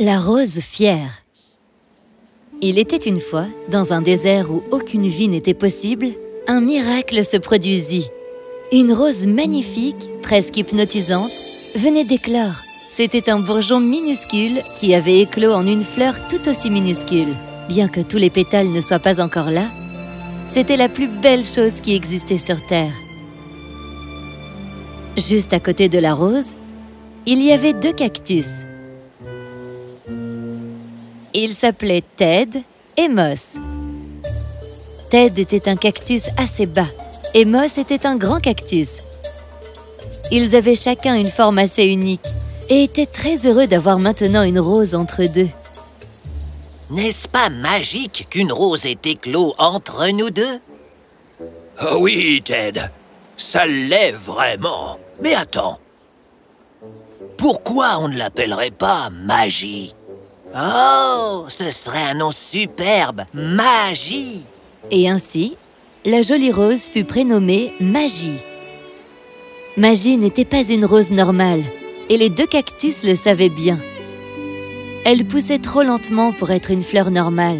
La rose fière Il était une fois, dans un désert où aucune vie n'était possible, un miracle se produisit. Une rose magnifique, presque hypnotisante, venait d'éclore. C'était un bourgeon minuscule qui avait éclos en une fleur tout aussi minuscule. Bien que tous les pétales ne soient pas encore là, c'était la plus belle chose qui existait sur Terre. Juste à côté de la rose, il y avait deux cactus. Ils s'appelaient Ted et Moss. Ted était un cactus assez bas et Moss était un grand cactus. Ils avaient chacun une forme assez unique et étaient très heureux d'avoir maintenant une rose entre deux. N'est-ce pas magique qu'une rose ait éclos entre nous deux? Oh oui, Ted, ça l'est vraiment. Mais attends, pourquoi on ne l'appellerait pas magie Oh, ce serait un nom superbe, magie Et ainsi, la jolie rose fut prénommée Magie. Magie n'était pas une rose normale, et les deux cactus le savaient bien. Elle poussait trop lentement pour être une fleur normale.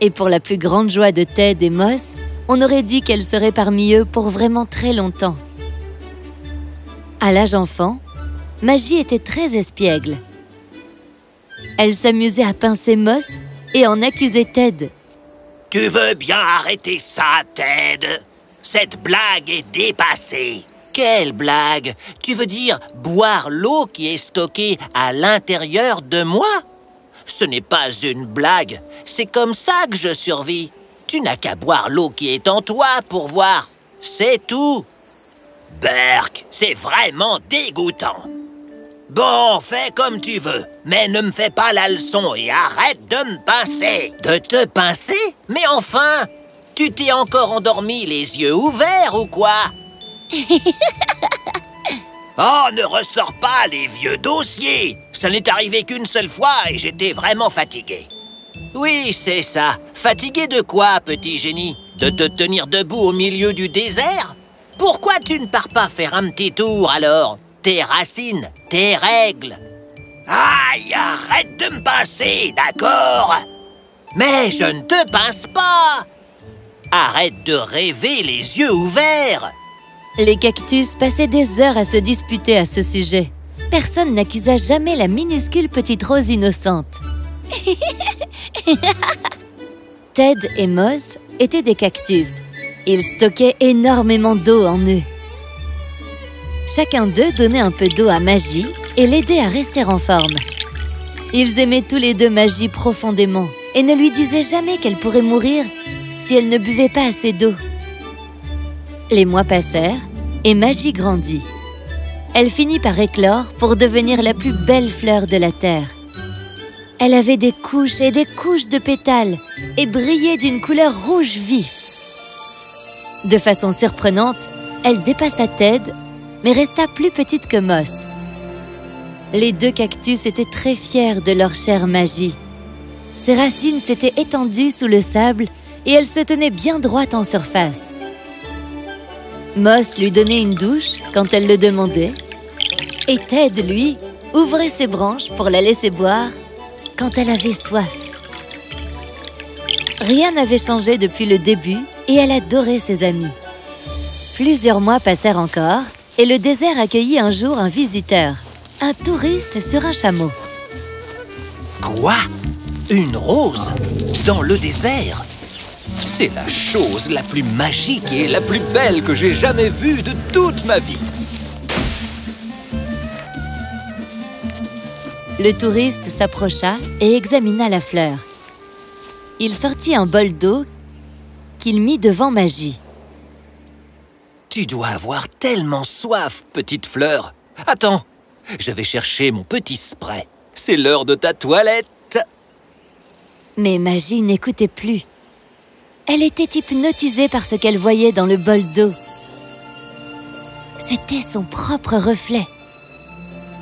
Et pour la plus grande joie de Ted et Moss, on aurait dit qu'elle serait parmi eux pour vraiment très longtemps. À l'âge enfant, Magie était très espiègle. Elle s'amusait à pincer Moss et en accusait Ted. Tu veux bien arrêter ça, Ted? Cette blague est dépassée. Quelle blague? Tu veux dire boire l'eau qui est stockée à l'intérieur de moi? Ce n'est pas une blague, c'est comme ça que je survis. Tu n'as qu'à boire l'eau qui est en toi pour voir. C'est tout. Berk, c'est vraiment dégoûtant. Bon, fais comme tu veux, mais ne me fais pas la leçon et arrête de me pincer. De te pincer? Mais enfin Tu t'es encore endormi les yeux ouverts ou quoi? Oh, ne ressors pas les vieux dossiers Ça n'est arrivé qu'une seule fois et j'étais vraiment fatigué. Oui, c'est ça. Fatigué de quoi, petit génie? De te tenir debout au milieu du désert? Pourquoi tu ne pars pas faire un petit tour alors tes racines, tes règles. Aïe, arrête de me pincer, d'accord? Mais je ne te pince pas Arrête de rêver les yeux ouverts Les cactus passaient des heures à se disputer à ce sujet. Personne n'accusa jamais la minuscule petite rose innocente. Ted et Moss étaient des cactus. Ils stockaient énormément d'eau en eux. Chacun d'eux donnait un peu d'eau à Magie et l'aidait à rester en forme. Ils aimaient tous les deux Magie profondément et ne lui disaient jamais qu'elle pourrait mourir si elle ne buvait pas assez d'eau. Les mois passèrent et Magie grandit. Elle finit par éclore pour devenir la plus belle fleur de la terre. Elle avait des couches et des couches de pétales et brillait d'une couleur rouge vif. De façon surprenante, elle dépassa Ted mais resta plus petite que Moss. Les deux cactus étaient très fiers de leur chère magie. Ses racines s'étaient étendues sous le sable et elles se tenaient bien droites en surface. Moss lui donnait une douche quand elle le demandait, et Ted, lui, ouvrait ses branches pour la laisser boire quand elle avait soif. Rien n'avait changé depuis le début et elle adorait ses amis. Plusieurs mois passèrent encore et le désert accueillit un jour un visiteur, un touriste sur un chameau. Quoi? Une rose? Dans le désert? C'est la chose la plus magique et la plus belle que j'ai jamais vue de toute ma vie Le touriste s'approcha et examina la fleur. Il sortit un bol d'eau qu'il mit devant Magie. Tu dois avoir tellement soif, petite fleur. Attends, je vais chercher mon petit spray. C'est l'heure de ta toilette. Mais Magie n'écoutait plus. Elle était hypnotisée par ce qu'elle voyait dans le bol d'eau. C'était son propre reflet.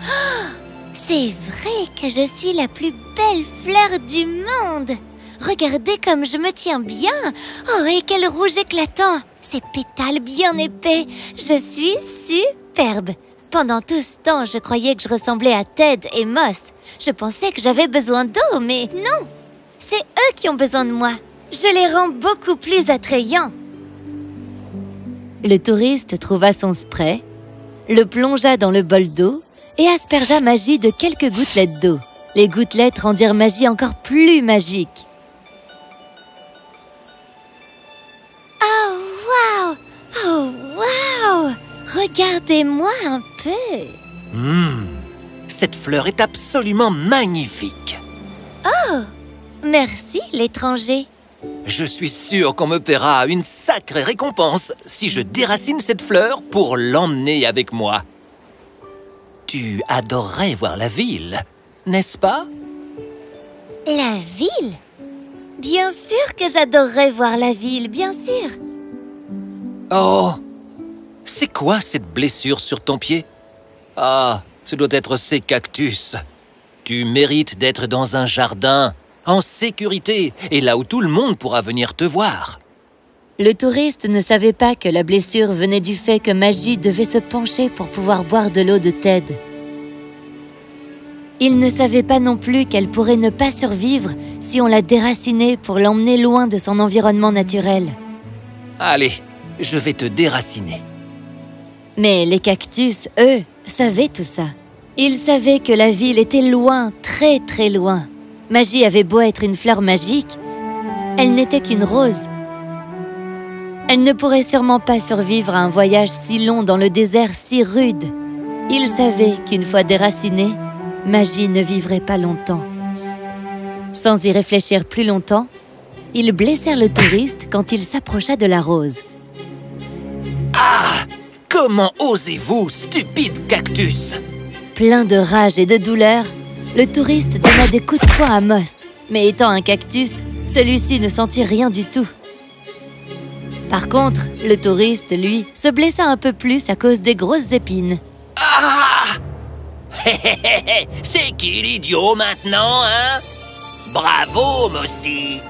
Oh, C'est vrai que je suis la plus belle fleur du monde Regardez comme je me tiens bien Oh, et quel rouge éclatant Ces pétales bien épais, je suis superbe. Pendant tout ce temps, je croyais que je ressemblais à Ted et Moss. Je pensais que j'avais besoin d'eau, mais non C'est eux qui ont besoin de moi. Je les rends beaucoup plus attrayants. Le touriste trouva son spray, le plongea dans le bol d'eau et aspergea Magie de quelques gouttelettes d'eau. Les gouttelettes rendirent Magie encore plus magique. Regardez-moi un peu Hum, Cette fleur est absolument magnifique. Merci, l'étranger. Je suis sûr qu'on me paiera une sacrée récompense si je déracine cette fleur pour l'emmener avec moi. Tu adorerais voir la ville, n'est-ce pas? La ville? Bien sûr que j'adorerais voir la ville, bien sûr Oh C'est quoi cette blessure sur ton pied? Ah, ce doit être ces cactus. Tu mérites d'être dans un jardin, en sécurité, et là où tout le monde pourra venir te voir. Le touriste ne savait pas que la blessure venait du fait que Magie devait se pencher pour pouvoir boire de l'eau de Ted. Il ne savait pas non plus qu'elle pourrait ne pas survivre si on la déracinait pour l'emmener loin de son environnement naturel. Allez, je vais te déraciner. Mais les cactus, eux, savaient tout ça. Ils savaient que la ville était loin, très très loin. Magie avait beau être une fleur magique, elle n'était qu'une rose. Elle ne pourrait sûrement pas survivre à un voyage si long dans le désert si rude. Ils savaient qu'une fois déracinée, Magie ne vivrait pas longtemps. Sans y réfléchir plus longtemps, ils blessèrent le touriste quand il s'approcha de la rose. Comment osez-vous, stupide cactus? Plein de rage et de douleur, le touriste donna des coups de poing à Moss. Mais étant un cactus, celui-ci ne sentit rien du tout. Par contre, le touriste, lui, se blessa un peu plus à cause des grosses épines. Ah Hé, hé, hé, hé, C'est qui l'idiot maintenant, hein? Bravo, Mossy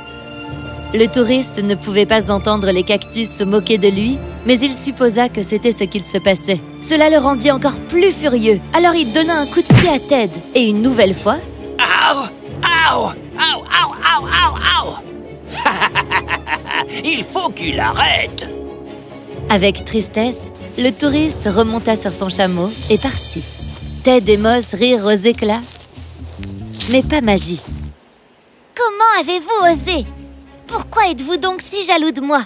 Le touriste ne pouvait pas entendre les cactus se moquer de lui, mais il supposa que c'était ce qu'il se passait. Cela le rendit encore plus furieux, alors il donna un coup de pied à Ted, et une nouvelle fois, Aouh Aouh Aouh Aouh Aouh Aouh Aouh Il faut qu'il arrête! Avec tristesse, le touriste remonta sur son chameau et partit. Ted et Moss rirent aux éclats, mais pas Magie. Comment avez-vous osé Pourquoi êtes-vous donc si jaloux de moi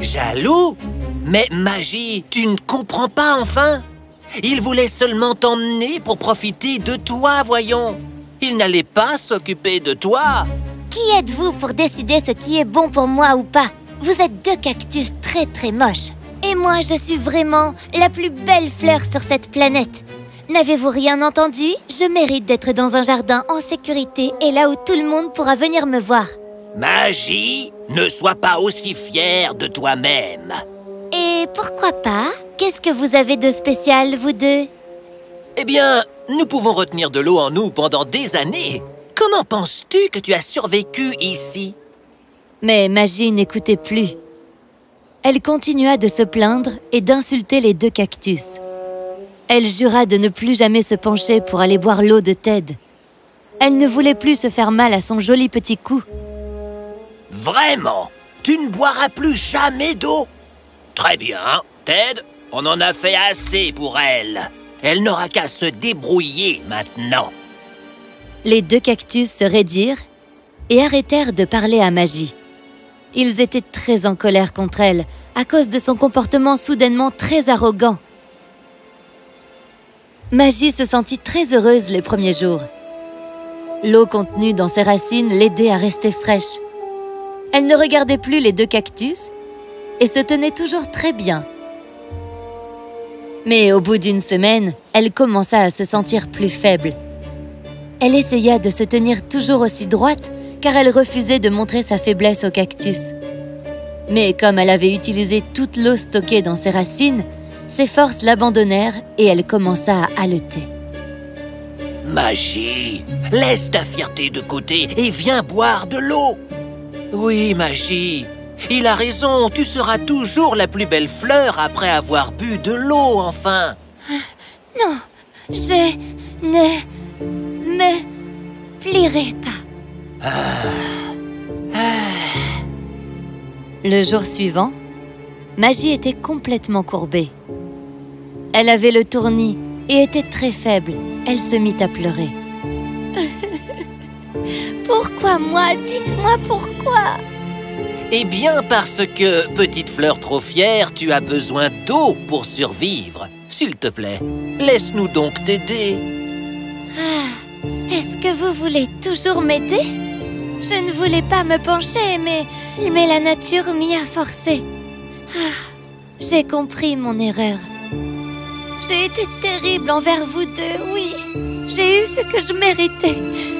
Jaloux Mais Magie, tu ne comprends pas enfin Il voulait seulement t'emmener pour profiter de toi, voyons Il n'allait pas s'occuper de toi Qui êtes-vous pour décider ce qui est bon pour moi ou pas Vous êtes deux cactus très très moches. Et moi, je suis vraiment la plus belle fleur sur cette planète. N'avez-vous rien entendu? Je mérite d'être dans un jardin en sécurité et là où tout le monde pourra venir me voir. Magie, ne sois pas aussi fière de toi-même Et pourquoi pas? Qu'est-ce que vous avez de spécial, vous deux? Eh bien, nous pouvons retenir de l'eau en nous pendant des années. Comment penses-tu que tu as survécu ici? Mais Magie n'écoutait plus. Elle continua de se plaindre et d'insulter les deux cactus. Elle jura de ne plus jamais se pencher pour aller boire l'eau de Ted. Elle ne voulait plus se faire mal à son joli petit cou. Vraiment Tu ne boiras plus jamais d'eau Très bien, Ted, on en a fait assez pour elle. Elle n'aura qu'à se débrouiller maintenant. Les deux cactus se raidirent et arrêtèrent de parler à Magie. Ils étaient très en colère contre elle à cause de son comportement soudainement très arrogant. Magie se sentit très heureuse les premiers jours. L'eau contenue dans ses racines l'aidait à rester fraîche. Elle ne regardait plus les deux cactus et se tenait toujours très bien. Mais au bout d'une semaine, elle commença à se sentir plus faible. Elle essaya de se tenir toujours aussi droite car elle refusait de montrer sa faiblesse au cactus. Mais comme elle avait utilisé toute l'eau stockée dans ses racines, ses forces l'abandonnèrent et elle commença à haleter. Magie, laisse ta fierté de côté et viens boire de l'eau. Oui, Magie, Il a raison, tu seras toujours la plus belle fleur après avoir bu de l'eau, enfin Non, je ne me plierai pas. Le jour suivant, Magie était complètement courbée. Elle avait le tournis et était très faible. Elle se mit à pleurer. Pourquoi moi? Dites-moi pourquoi Eh bien parce que, petite fleur trop fière, tu as besoin d'eau pour survivre. S'il te plaît, laisse-nous donc t'aider. Ah, Est-ce que vous voulez toujours m'aider? Je ne voulais pas me pencher, mais, mais la nature m'y a forcé. Ah, J'ai compris mon erreur. J'ai été terrible envers vous deux, oui. J'ai eu ce que je méritais.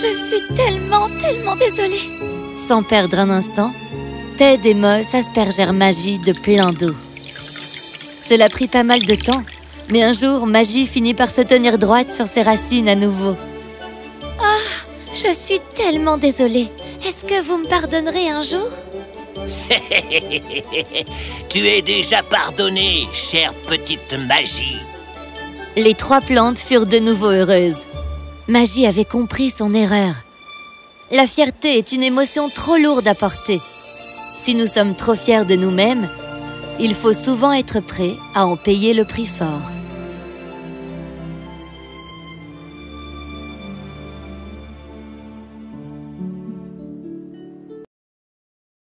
Je suis tellement, tellement désolée. Sans perdre un instant, Ted et Moss aspergèrent Magie de plein d'eau. Cela prit pas mal de temps, mais un jour, Magie finit par se tenir droite sur ses racines à nouveau. Je suis tellement désolée. Est-ce que vous me pardonnerez un jour? Tu es déjà pardonné, chère petite magie. Les trois plantes furent de nouveau heureuses. Magie avait compris son erreur. La fierté est une émotion trop lourde à porter. Si nous sommes trop fiers de nous-mêmes, il faut souvent être prêt à en payer le prix fort.